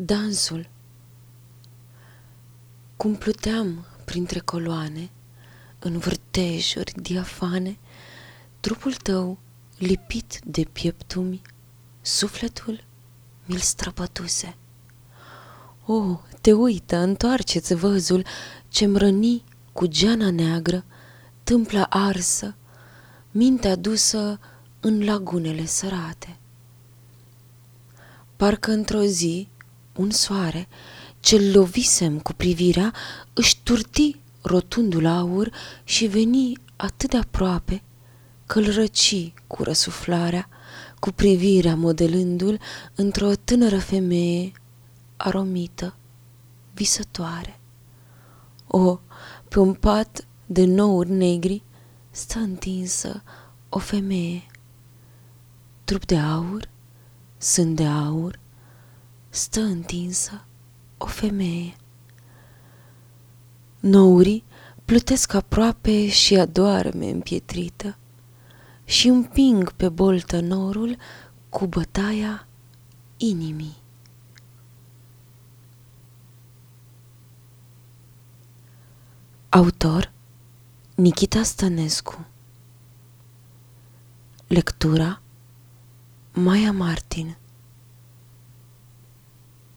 Dansul Cum pluteam printre coloane, În vârtejuri diafane, Trupul tău, lipit de pieptumi, Sufletul mi-l străpătuse. O, te uită, întoarceți văzul Ce-mi răni cu geana neagră, Tâmpla arsă, mintea dusă În lagunele sărate. Parcă într-o zi, un soare, ce lovisem cu privirea, își turti rotundul aur și veni atât de aproape că-l răci cu răsuflarea, cu privirea modelându-l într-o tânără femeie aromită, visătoare. O, pe un pat de nouri negri stă întinsă o femeie, trup de aur, sunt de aur, stă întinsă o femeie. Nourii plutesc aproape și adoarme împietrită și împing pe boltă norul cu bătaia inimii. Autor Nikita Stănescu Lectura Maia Martin